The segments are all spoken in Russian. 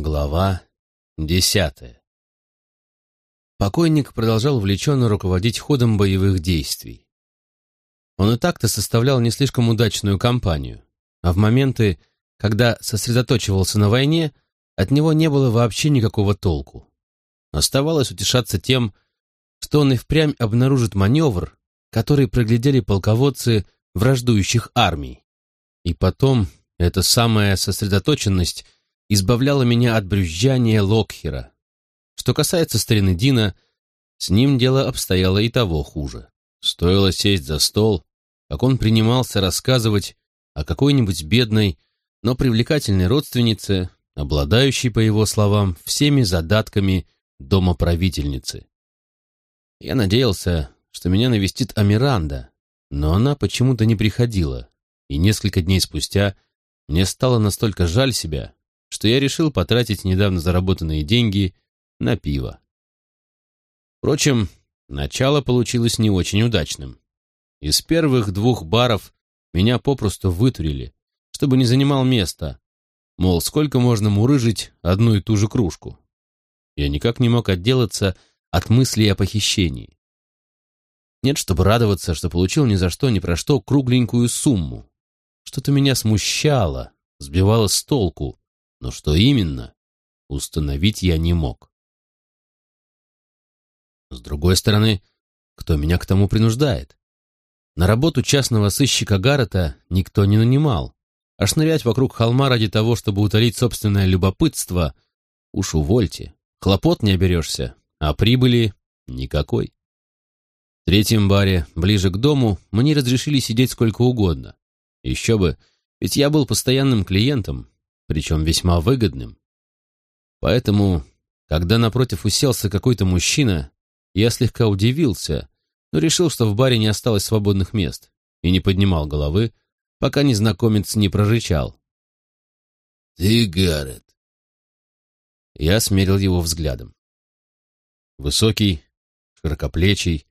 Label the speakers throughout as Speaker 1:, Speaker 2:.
Speaker 1: Глава десятая Покойник продолжал увлеченно руководить ходом боевых действий. Он и так-то составлял не слишком удачную кампанию, а в моменты, когда сосредоточивался на войне, от него не было вообще никакого толку. Оставалось утешаться тем, что он и впрямь обнаружит маневр, который проглядели полководцы враждующих армий. И потом эта самая сосредоточенность избавляла меня от брюзжания Локхера. Что касается старины Дина, с ним дело обстояло и того хуже. Стоило сесть за стол, как он принимался рассказывать о какой-нибудь бедной, но привлекательной родственнице, обладающей, по его словам, всеми задатками домоправительницы. Я надеялся, что меня навестит Амиранда, но она почему-то не приходила, и несколько дней спустя мне стало настолько жаль себя, что я решил потратить недавно заработанные деньги на пиво. Впрочем, начало получилось не очень удачным. Из первых двух баров меня попросту вытурили, чтобы не занимал места. Мол, сколько можно мурыжить одну и ту же кружку? Я никак не мог отделаться от мыслей о похищении. Нет, чтобы радоваться, что получил ни за что, ни про что кругленькую сумму. Что-то меня смущало, сбивало с толку, но что именно, установить я не мог. С другой стороны, кто меня к тому принуждает? На работу частного сыщика Гаррета никто не нанимал, а шнырять вокруг холма ради того, чтобы утолить собственное любопытство, уж увольте. Хлопот не оберешься, а прибыли никакой. В третьем баре, ближе к дому, мне разрешили сидеть сколько угодно. Еще бы, ведь я был постоянным клиентом, причем весьма выгодным. Поэтому, когда напротив уселся какой-то мужчина, я слегка удивился, но решил, что в баре не осталось свободных мест, и не поднимал головы, пока незнакомец не прорычал.
Speaker 2: «Ты, Гаррет!»
Speaker 1: Я смерил его взглядом. Высокий, широкоплечий,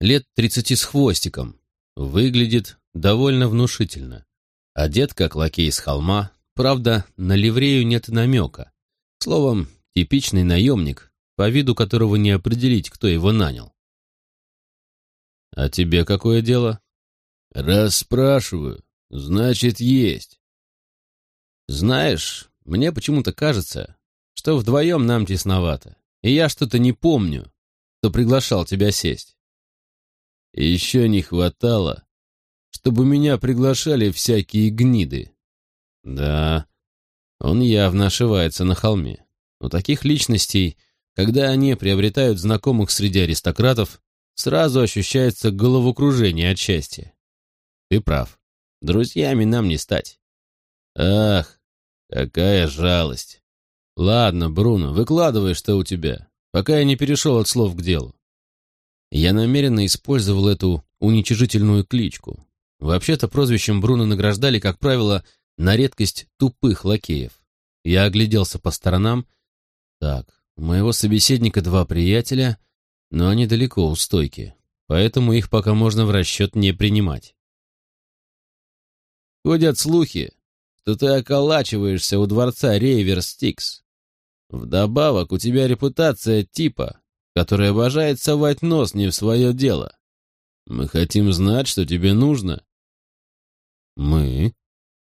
Speaker 1: лет тридцати с хвостиком, выглядит довольно внушительно. Одет, как лакей с холма, правда, на ливрею нет намека. Словом, типичный наемник, по виду которого не определить, кто его нанял. «А тебе какое дело?»
Speaker 2: «Раз спрашиваю, значит, есть».
Speaker 1: «Знаешь, мне почему-то кажется, что вдвоем нам тесновато, и я что-то не помню, кто приглашал тебя сесть».
Speaker 2: Еще не хватало, чтобы меня приглашали всякие гниды.
Speaker 1: Да, он явно ошивается на холме. У таких личностей, когда они приобретают знакомых среди аристократов, сразу ощущается головокружение от счастья. Ты прав. Друзьями нам не стать.
Speaker 2: Ах, какая жалость.
Speaker 1: Ладно, Бруно, выкладывай, что у тебя, пока я не перешел от слов к делу. Я намеренно использовал эту уничижительную кличку. Вообще-то прозвищем Бруно награждали, как правило, на редкость тупых лакеев. Я огляделся по сторонам. Так, у моего собеседника два приятеля — но они далеко у стойки, поэтому их пока можно в расчет не принимать.
Speaker 2: Ходят слухи, что ты околачиваешься у дворца Рейверстикс. Вдобавок у тебя репутация типа, который обожает совать нос не в свое дело. Мы хотим знать, что тебе нужно.
Speaker 1: «Мы?» —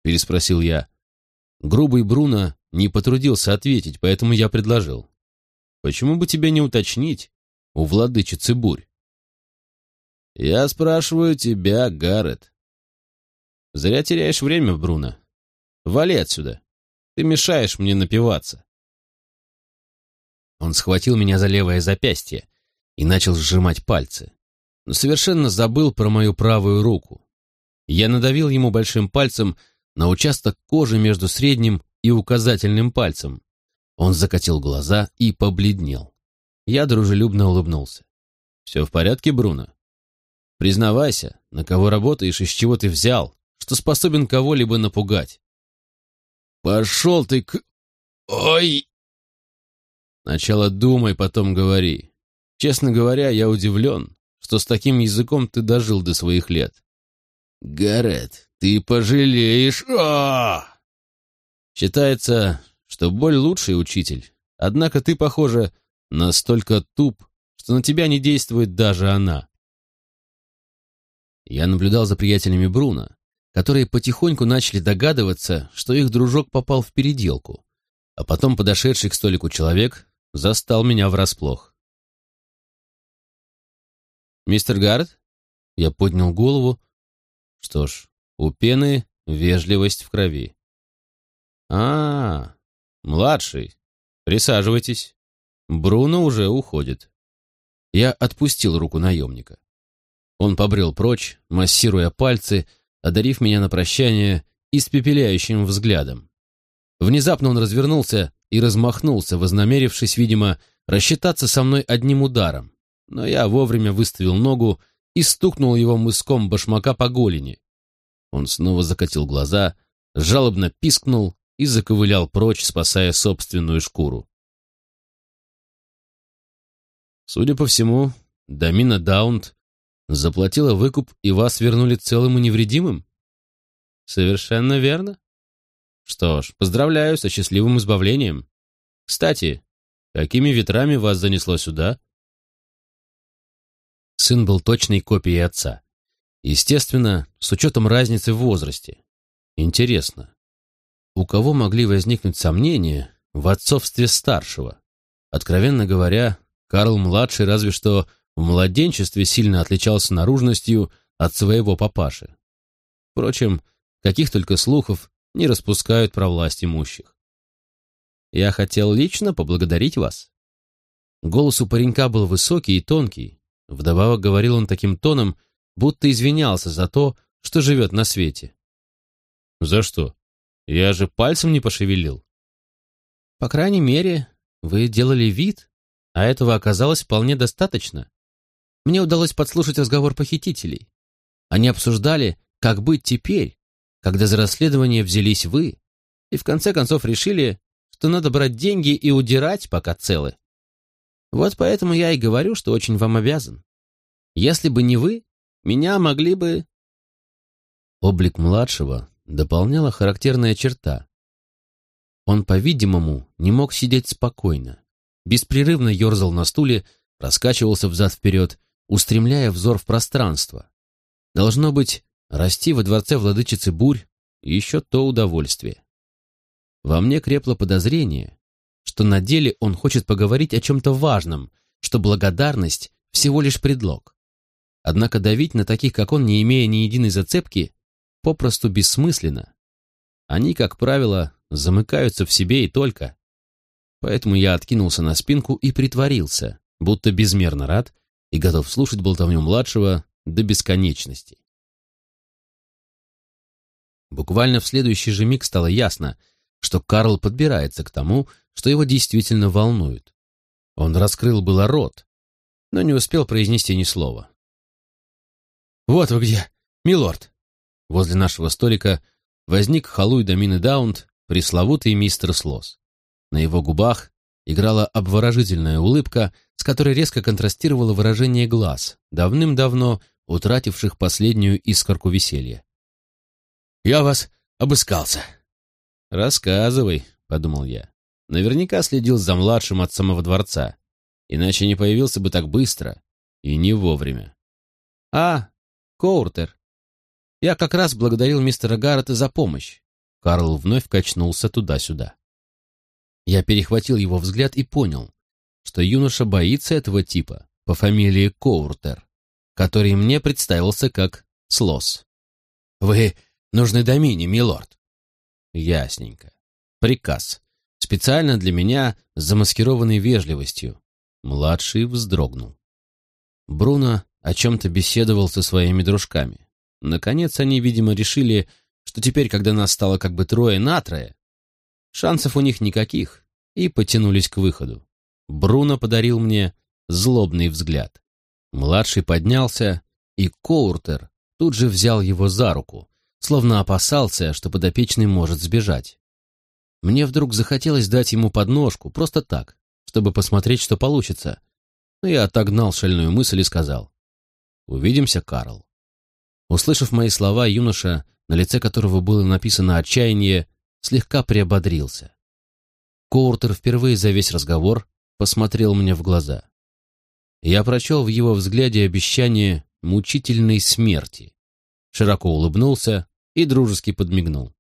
Speaker 1: переспросил я. Грубый Бруно не потрудился ответить, поэтому я предложил. «Почему бы тебе не уточнить, у владычицы бурь.
Speaker 2: «Я спрашиваю тебя, Гаррет».
Speaker 1: «Зря теряешь время, Бруно. Вали отсюда. Ты мешаешь мне напиваться». Он схватил меня за левое запястье и начал сжимать пальцы, но совершенно забыл про мою правую руку. Я надавил ему большим пальцем на участок кожи между средним и указательным пальцем. Он закатил глаза и побледнел. Я дружелюбно улыбнулся. «Все в порядке, Бруно? Признавайся, на кого работаешь и с чего ты взял, что способен кого-либо напугать?»
Speaker 2: «Пошел ты к... Ой!»
Speaker 1: «Сначала думай, потом говори. Честно говоря, я удивлен, что с таким языком ты дожил до своих лет».
Speaker 2: «Гаррет, ты пожалеешь!»
Speaker 1: Считается,
Speaker 2: что боль лучший учитель, однако ты, похоже, настолько туп, что на тебя не действует даже она. Я наблюдал за приятелями Бруно, которые потихоньку начали догадываться, что их дружок попал в переделку, а потом подошедший к столику человек застал меня врасплох. «Мистер Гаррет?» Я поднял голову. Что ж, у пены вежливость в крови. а, -а младший, присаживайтесь. Бруно уже уходит». Я отпустил руку наемника. Он побрел прочь, массируя пальцы, одарив меня на прощание испепеляющим взглядом. Мыском он развернулся и размахнулся, вознамерившись, видимо, рассчитаться со мной одним ударом. Но я вовремя выставил ногу и стукнул его мыском башмака по голени. Он снова закатил глаза, жалобно пискнул и заковылял прочь, спасая собственную шкуру. Судя по всему, Дамина Даунт заплатила выкуп, и вас вернули целым и невредимым? Совершенно верно. Что ж, поздравляю со счастливым избавлением. Кстати, какими ветрами вас занесло сюда? Сын был точной копией отца. Естественно, с учетом разницы в возрасте. Интересно, у кого могли возникнуть сомнения в отцовстве старшего? Откровенно говоря, Карл-младший разве что в младенчестве сильно отличался наружностью от своего папаши. Впрочем, каких только слухов не распускают про власть имущих. Я хотел лично поблагодарить вас. Голос у паренька был высокий и тонкий. Вдобавок говорил он таким тоном, будто извинялся за то, что живет на свете. «За что? Я же пальцем не пошевелил». «По крайней мере, вы делали вид, а этого оказалось вполне достаточно. Мне удалось подслушать разговор похитителей. Они обсуждали, как быть теперь, когда за расследование взялись вы, и в конце концов решили, что надо брать деньги и удирать, пока целы. Вот поэтому я и говорю, что очень вам обязан. Если бы не вы, меня могли бы...» Облик младшего дополняла характерная черта. Он, по-видимому, не мог сидеть спокойно беспрерывно ерзал на стуле, раскачивался взад-вперед, устремляя взор в пространство. Должно быть, расти во дворце владычицы бурь — еще то удовольствие. Во мне крепло подозрение, что на деле он хочет поговорить о чем-то важном, что благодарность — всего лишь предлог. Однако давить на таких, как он, не имея ни единой зацепки, попросту бессмысленно. Они, как правило, замыкаются в себе и только поэтому я откинулся на спинку и притворился, будто безмерно рад и готов слушать болтовню младшего до бесконечности. Буквально в следующий же миг стало ясно, что Карл подбирается к тому, что его действительно волнует. Он раскрыл было рот, но не успел произнести ни слова. «Вот вы где, милорд!» Возле нашего столика возник Халуй Домины Даунт, пресловутый мистер Слос. На его губах играла обворожительная улыбка, с которой резко контрастировало выражение глаз, давным-давно утративших последнюю искорку веселья. «Я вас обыскался». «Рассказывай», — подумал я. Наверняка следил за младшим от самого дворца, иначе не появился бы так быстро и не вовремя. «А, Коуртер, я как раз благодарил мистера Гаррета за помощь». Карл вновь качнулся туда-сюда. Я перехватил его взгляд и понял, что юноша боится этого типа по фамилии Коуртер, который мне представился как Слос. «Вы нужны Домине, милорд». «Ясненько. Приказ. Специально для меня, замаскированный вежливостью». Младший вздрогнул. Бруно о чем-то беседовал со своими дружками. Наконец они, видимо, решили, что теперь, когда нас стало как бы трое на трое, Шансов у них никаких, и потянулись к выходу. Бруно подарил мне злобный взгляд. Младший поднялся, и Коуртер тут же взял его за руку, словно опасался, что подопечный может сбежать. Мне вдруг захотелось дать ему подножку, просто так, чтобы посмотреть, что получится. Но я отогнал шальную мысль и сказал, «Увидимся, Карл». Услышав мои слова, юноша, на лице которого было написано отчаяние, слегка приободрился.
Speaker 1: Коуртер впервые за весь разговор посмотрел мне в глаза. Я прочел в его взгляде обещание мучительной смерти. Широко улыбнулся и дружески подмигнул.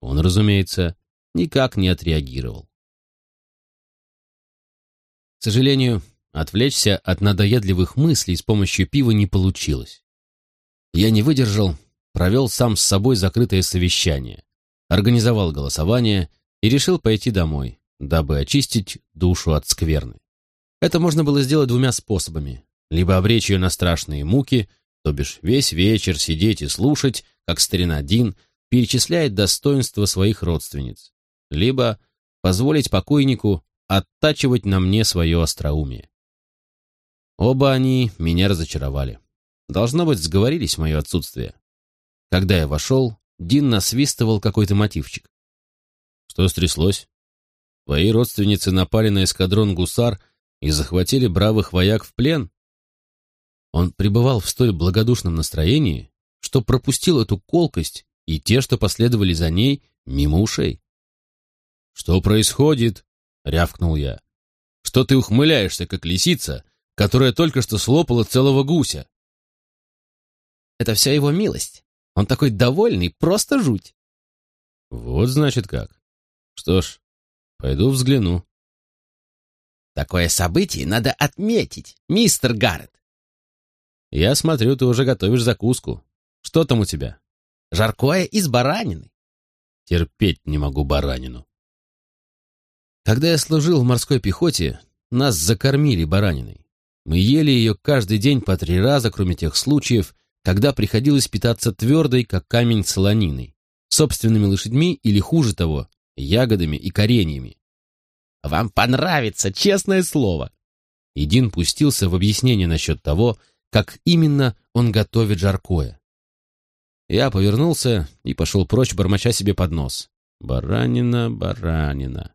Speaker 1: Он, разумеется, никак не отреагировал. К сожалению, отвлечься от надоедливых мыслей с помощью пива не получилось. Я не выдержал, провел сам с собой закрытое совещание, организовал голосование и решил пойти домой, дабы очистить душу от скверны. Это можно было сделать двумя способами. Либо обречь ее на страшные муки, то бишь весь вечер сидеть и слушать, как старина Дин перечисляет достоинства своих родственниц, либо позволить покойнику оттачивать на мне свое остроумие. Оба они меня разочаровали. Должно быть, сговорились в мое отсутствие. Когда я вошел, Дин насвистывал какой-то мотивчик. Что стряслось? Твои родственницы напали на эскадрон гусар и захватили бравых вояк в плен? Он пребывал в столь благодушном настроении, что пропустил эту колкость и те, что последовали за ней, мимо ушей. «Что происходит?» — рявкнул я. «Что ты ухмыляешься, как лисица, которая только что слопала целого гуся?»
Speaker 2: «Это вся его милость. Он такой довольный, просто жуть».
Speaker 1: «Вот значит как. Что ж, пойду взгляну».
Speaker 2: «Такое событие надо отметить, мистер Гаррет».
Speaker 1: «Я смотрю, ты уже готовишь закуску. Что там у тебя?»
Speaker 2: «Жаркое из баранины».
Speaker 1: «Терпеть не могу баранину». Когда я служил в морской пехоте, нас закормили бараниной. Мы ели ее каждый день по три раза, кроме тех случаев, когда приходилось питаться твердой, как камень солониной, собственными лошадьми или, хуже того, ягодами и кореньями.
Speaker 2: «Вам понравится, честное слово!»
Speaker 1: Идин пустился в объяснение насчет того, как именно он готовит жаркое. Я повернулся и пошел прочь, бормоча себе под нос. «Баранина, баранина».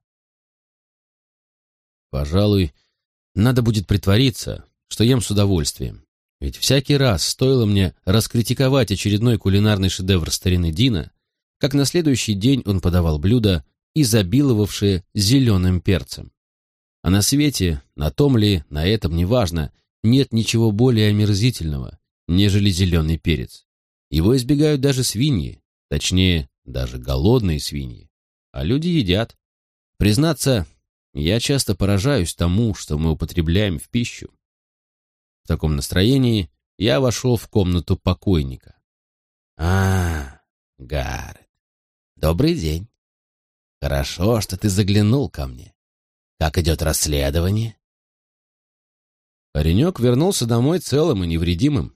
Speaker 1: Пожалуй, надо будет притвориться, что ем с удовольствием. Ведь всякий раз стоило мне раскритиковать очередной кулинарный шедевр старины Дина, как на следующий день он подавал блюда, изобиловавшие зеленым перцем. А на свете, на том ли, на этом, неважно, нет ничего более омерзительного, нежели зеленый перец. Его избегают даже свиньи, точнее, даже голодные свиньи. А люди едят. Признаться, я часто поражаюсь тому, что мы употребляем в пищу. В таком настроении я вошел в комнату покойника.
Speaker 2: «А, Гаррет, добрый день. Хорошо, что ты заглянул ко мне. Как идет расследование?»
Speaker 1: Паренек вернулся домой целым и невредимым.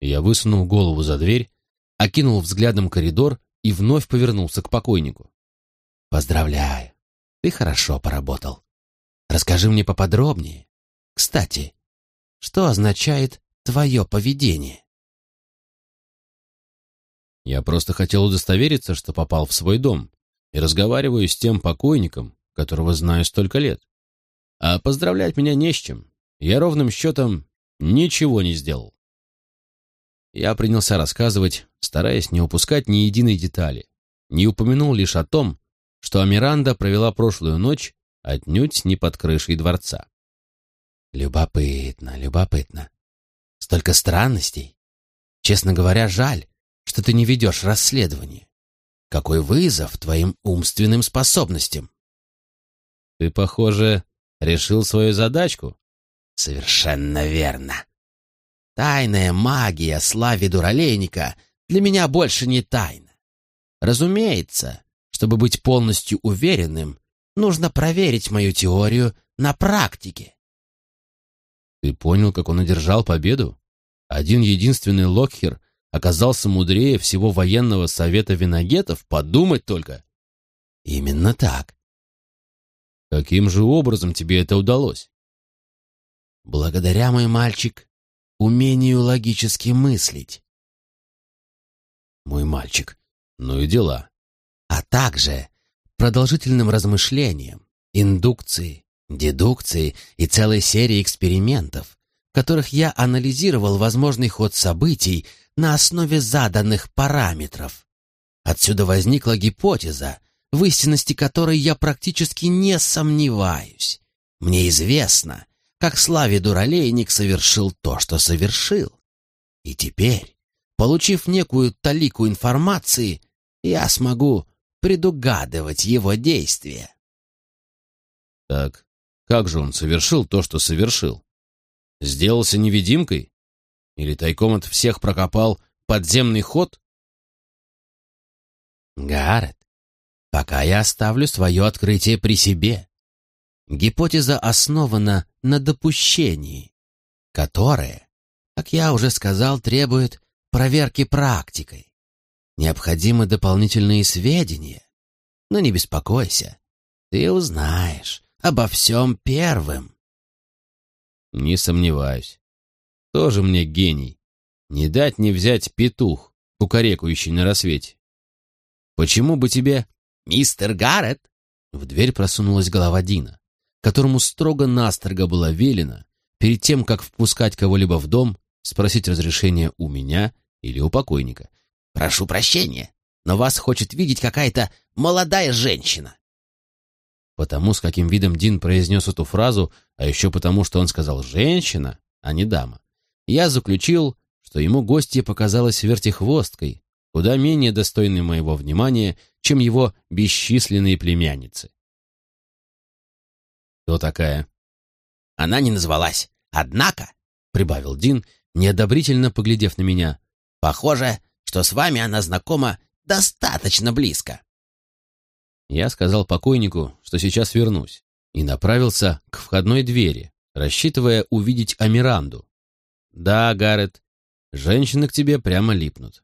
Speaker 1: Я высунул голову за дверь, окинул взглядом коридор и вновь повернулся к покойнику.
Speaker 2: «Поздравляю. Ты хорошо поработал. Расскажи мне поподробнее. Кстати, что означает твое поведение?»
Speaker 1: Я просто хотел удостовериться, что попал в свой дом и разговариваю с тем покойником, которого знаю столько лет. А поздравлять меня не с чем. Я ровным счетом ничего не сделал. Я принялся рассказывать, стараясь не упускать ни единой детали. Не упомянул лишь о том, что Амиранда провела прошлую ночь отнюдь не под крышей дворца.
Speaker 2: Любопытно, любопытно. Столько странностей. Честно говоря, жаль, что ты не ведешь расследование. Какой вызов твоим умственным способностям.
Speaker 1: Ты, похоже, решил свою задачку.
Speaker 2: Совершенно верно. Тайная магия слави дуралейника для меня больше не тайна. Разумеется, чтобы быть полностью уверенным, нужно проверить мою теорию на практике.
Speaker 1: Ты понял, как он одержал победу? Один единственный Локхер оказался мудрее всего военного совета виногетов? Подумать только!
Speaker 2: Именно так.
Speaker 1: Каким же образом тебе это удалось?
Speaker 2: Благодаря, мой мальчик, умению логически мыслить.
Speaker 1: Мой мальчик, ну и дела
Speaker 2: а также продолжительным размышлением, индукции, дедукции и целой серии экспериментов, в которых я анализировал возможный ход событий на основе заданных параметров. Отсюда возникла гипотеза,
Speaker 3: в истинности которой я практически не сомневаюсь. Мне известно, как Славе Дуралейник совершил то, что совершил. И теперь, получив некую талику информации, я смогу предугадывать его действия.
Speaker 1: Так, как же он совершил то, что совершил? Сделался невидимкой? Или тайком от всех прокопал подземный ход?
Speaker 3: Гаррет, пока я оставлю свое открытие при себе. Гипотеза основана на допущении, которое, как я уже сказал, требует проверки практикой. Необходимы дополнительные сведения. Но не беспокойся, ты узнаешь обо всем первым.
Speaker 1: Не сомневаюсь. Тоже мне гений. Не дать не взять петух, кукарекающий на рассвете. Почему бы тебе...
Speaker 3: «Мистер Гаррет!»
Speaker 1: В дверь просунулась голова Дина, которому строго-настрого было велено, перед тем, как впускать кого-либо в дом, спросить разрешения у меня или у покойника.
Speaker 3: «Прошу прощения, но вас хочет видеть какая-то молодая женщина».
Speaker 1: Потому, с каким видом Дин произнес эту фразу, а еще потому, что он сказал «женщина», а не «дама», я заключил, что ему гостья показалась вертихвосткой, куда менее достойной моего внимания, чем его бесчисленные племянницы. «Кто такая?»
Speaker 3: «Она не назвалась. Однако», — прибавил Дин, неодобрительно поглядев на меня, «похоже, что с вами она знакома достаточно близко».
Speaker 1: Я сказал покойнику, что сейчас вернусь, и направился к входной двери, рассчитывая увидеть Амиранду. «Да, Гаррет, женщины к тебе прямо липнут.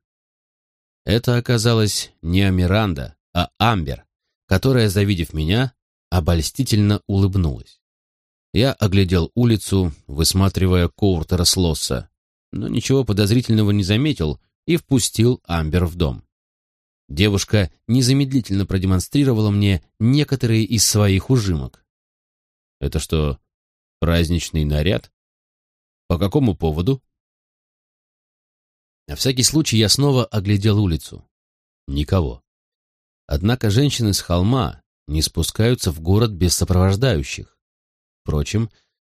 Speaker 1: Это оказалось не Амиранда, а Амбер, которая, завидев меня, обольстительно улыбнулась. Я оглядел улицу, высматривая Коуртера Слосса, но ничего подозрительного не заметил и впустил Амбер в дом. Девушка незамедлительно продемонстрировала мне некоторые из своих ужимок. «Это что, праздничный наряд? По какому поводу?» На всякий случай я снова оглядел улицу. Никого. Однако женщины с холма не спускаются в город без сопровождающих. Впрочем,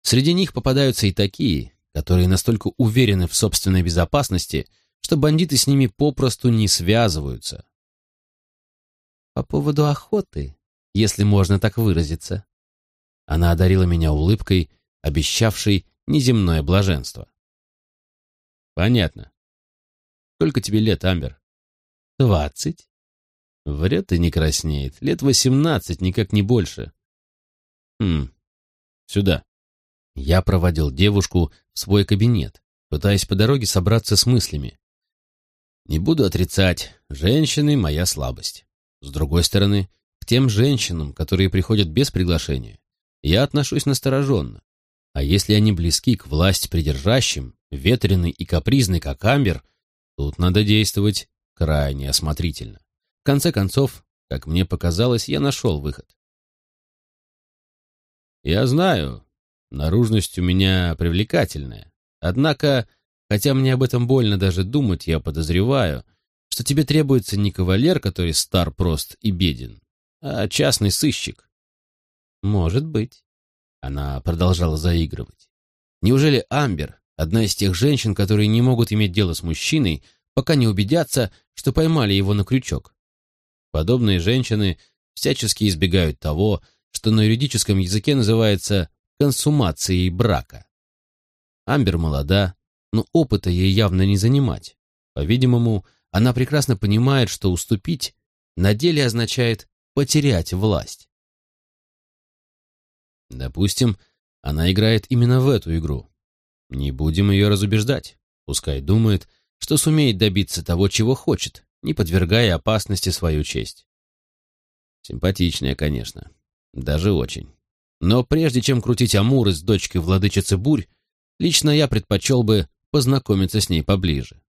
Speaker 1: среди них попадаются и такие, которые настолько уверены в собственной безопасности, что бандиты с ними попросту не связываются. По поводу охоты, если можно так выразиться. Она одарила меня улыбкой, обещавшей неземное блаженство. Понятно. Сколько тебе лет, Амбер? Двадцать. Врет и не краснеет. Лет восемнадцать, никак не больше. Хм. Сюда. Я проводил девушку в свой кабинет, пытаясь по дороге собраться с мыслями. Не буду отрицать, женщины — моя слабость. С другой стороны, к тем женщинам, которые приходят без приглашения, я отношусь настороженно. А если они близки к власть придержащим, ветреный и капризный, как Амбер — Тут надо действовать крайне осмотрительно. В конце концов, как мне показалось, я нашел выход. Я знаю, наружность у меня привлекательная. Однако, хотя мне об этом больно даже думать, я подозреваю, что тебе требуется не кавалер, который стар, прост и беден, а частный сыщик. Может быть. Она продолжала заигрывать. Неужели Амбер Одна из тех женщин, которые не могут иметь дело с мужчиной, пока не убедятся, что поймали его на крючок. Подобные женщины всячески избегают того, что на юридическом языке называется консумацией брака. Амбер молода, но опыта ей явно не занимать. По-видимому, она прекрасно понимает, что уступить на деле означает потерять власть. Допустим, она играет именно в эту игру. Не будем ее разубеждать. Пускай думает, что сумеет добиться того, чего хочет, не подвергая опасности свою честь. Симпатичная, конечно. Даже очень. Но прежде чем крутить Амуры с дочкой владычицы Бурь, лично я предпочел бы познакомиться с ней поближе.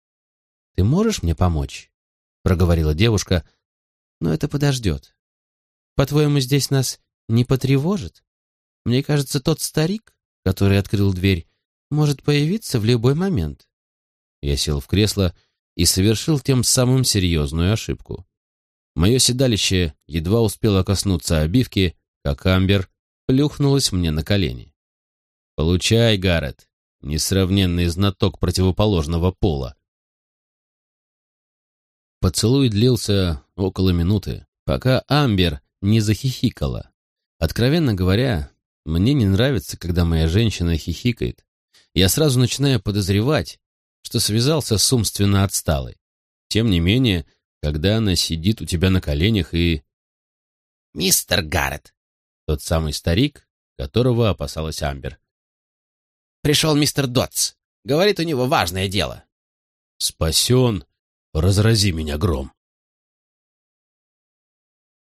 Speaker 1: «Ты можешь мне помочь?» — проговорила девушка. «Но это подождет. По-твоему, здесь нас не потревожит? Мне кажется, тот старик, который открыл дверь, может появиться в любой момент. Я сел в кресло и совершил тем самым серьезную ошибку. Мое седалище едва успело коснуться обивки, как Амбер плюхнулась мне на колени. «Получай, Гаррет, несравненный знаток противоположного пола». Поцелуй длился около минуты, пока Амбер не захихикала. Откровенно говоря, мне не нравится, когда моя женщина хихикает. Я сразу начинаю подозревать, что связался с умственно отсталой. Тем не менее, когда она сидит у тебя на коленях и...
Speaker 3: «Мистер Гаррет!»
Speaker 1: Тот самый старик, которого опасалась Амбер.
Speaker 3: «Пришел мистер Дотс. Говорит, у него важное дело».
Speaker 1: «Спасен! Разрази меня гром!»